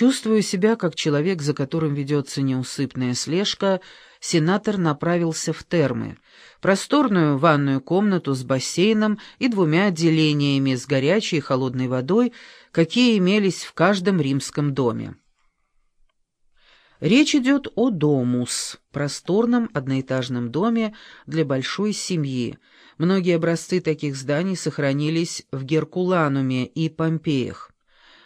Чувствуя себя как человек, за которым ведется неусыпная слежка, сенатор направился в термы, просторную ванную комнату с бассейном и двумя отделениями с горячей и холодной водой, какие имелись в каждом римском доме. Речь идет о домус, просторном одноэтажном доме для большой семьи. Многие образцы таких зданий сохранились в Геркулануме и Помпеях.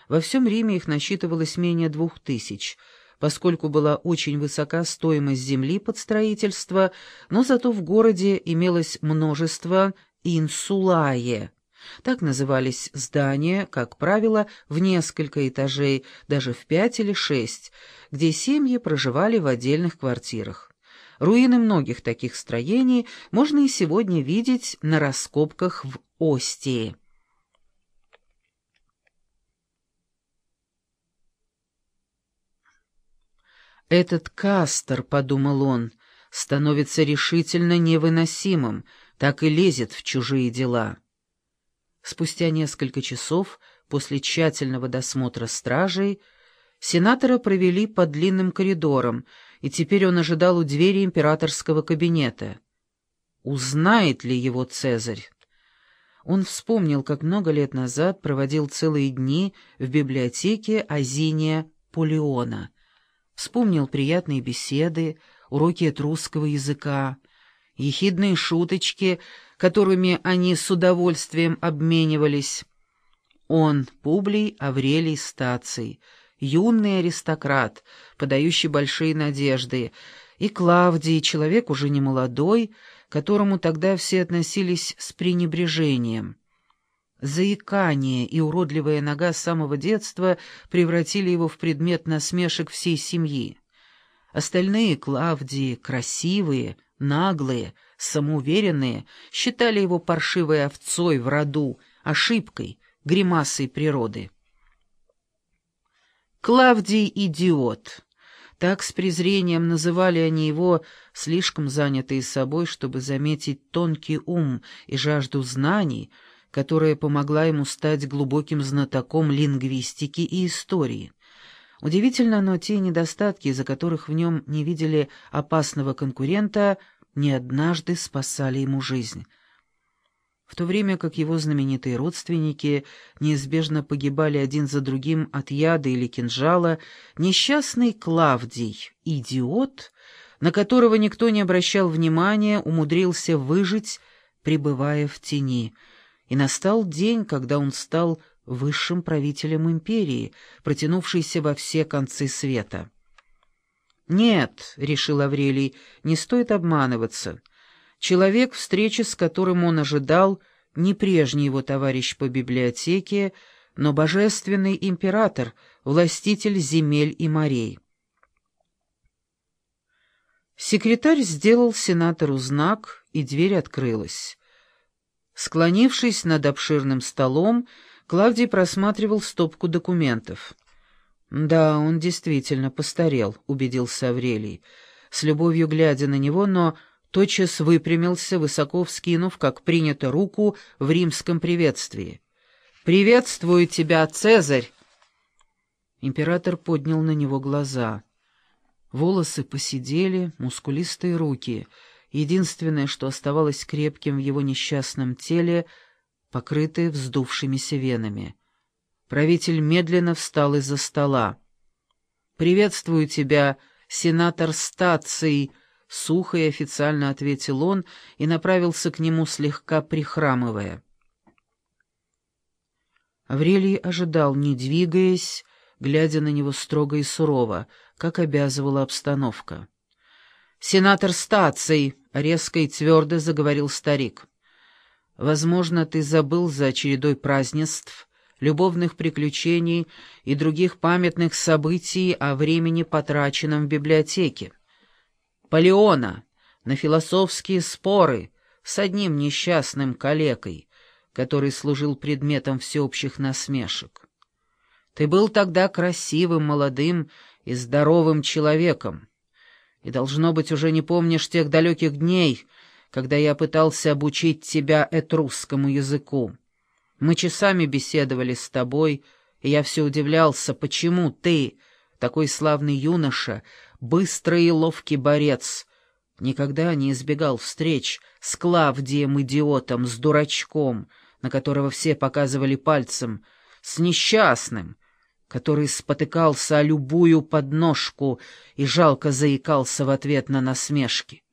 Во всем Риме их насчитывалось менее двух тысяч, поскольку была очень высока стоимость земли под строительство, но зато в городе имелось множество инсулае. Так назывались здания, как правило, в несколько этажей, даже в пять или шесть, где семьи проживали в отдельных квартирах. Руины многих таких строений можно и сегодня видеть на раскопках в Остии. «Этот Кастер, — подумал он, — становится решительно невыносимым, так и лезет в чужие дела». Спустя несколько часов после тщательного досмотра стражей сенатора провели по длинным коридорам, и теперь он ожидал у двери императорского кабинета. Узнает ли его Цезарь? Он вспомнил, как много лет назад проводил целые дни в библиотеке Азиния Полеона — Вспомнил приятные беседы, уроки этрусского языка, ехидные шуточки, которыми они с удовольствием обменивались. Он, Публий Аврелий Стаций, юный аристократ, подающий большие надежды, и Клавдий, человек уже не молодой, к которому тогда все относились с пренебрежением. Заикание и уродливая нога с самого детства превратили его в предмет насмешек всей семьи. Остальные Клавдии, красивые, наглые, самоуверенные, считали его паршивой овцой в роду, ошибкой, гримасой природы. Клавдий — идиот. Так с презрением называли они его, слишком занятые собой, чтобы заметить тонкий ум и жажду знаний — которая помогла ему стать глубоким знатоком лингвистики и истории. Удивительно, но те недостатки, из-за которых в нем не видели опасного конкурента, не однажды спасали ему жизнь. В то время как его знаменитые родственники неизбежно погибали один за другим от яда или кинжала, несчастный Клавдий, идиот, на которого никто не обращал внимания, умудрился выжить, пребывая в тени — и настал день, когда он стал высшим правителем империи, протянувшейся во все концы света. «Нет», — решил Аврелий, — «не стоит обманываться. Человек, встречи с которым он ожидал, не прежний его товарищ по библиотеке, но божественный император, властитель земель и морей». Секретарь сделал сенатору знак, и дверь открылась. Склонившись над обширным столом, Клавдий просматривал стопку документов. «Да, он действительно постарел», — убедился Аврелий, с любовью глядя на него, но тотчас выпрямился, высоко вскинув, как принято, руку в римском приветствии. «Приветствую тебя, Цезарь!» Император поднял на него глаза. Волосы посидели, мускулистые руки — Единственное, что оставалось крепким в его несчастном теле, покрытое вздувшимися венами. Правитель медленно встал из-за стола. «Приветствую тебя, сенатор Стаций!» — сухо и официально ответил он и направился к нему, слегка прихрамывая. Аврелий ожидал, не двигаясь, глядя на него строго и сурово, как обязывала обстановка. «Сенатор Стаций!» — резко и твердо заговорил старик. «Возможно, ты забыл за чередой празднеств, любовных приключений и других памятных событий о времени, потраченном в библиотеке. Полеона, на философские споры с одним несчастным калекой, который служил предметом всеобщих насмешек. Ты был тогда красивым, молодым и здоровым человеком и, должно быть, уже не помнишь тех далеких дней, когда я пытался обучить тебя этрусскому языку. Мы часами беседовали с тобой, И я все удивлялся, почему ты, такой славный юноша, быстрый и ловкий борец, никогда не избегал встреч с Клавдием-идиотом, с дурачком, на которого все показывали пальцем, с несчастным, который спотыкался о любую подножку и жалко заикался в ответ на насмешки.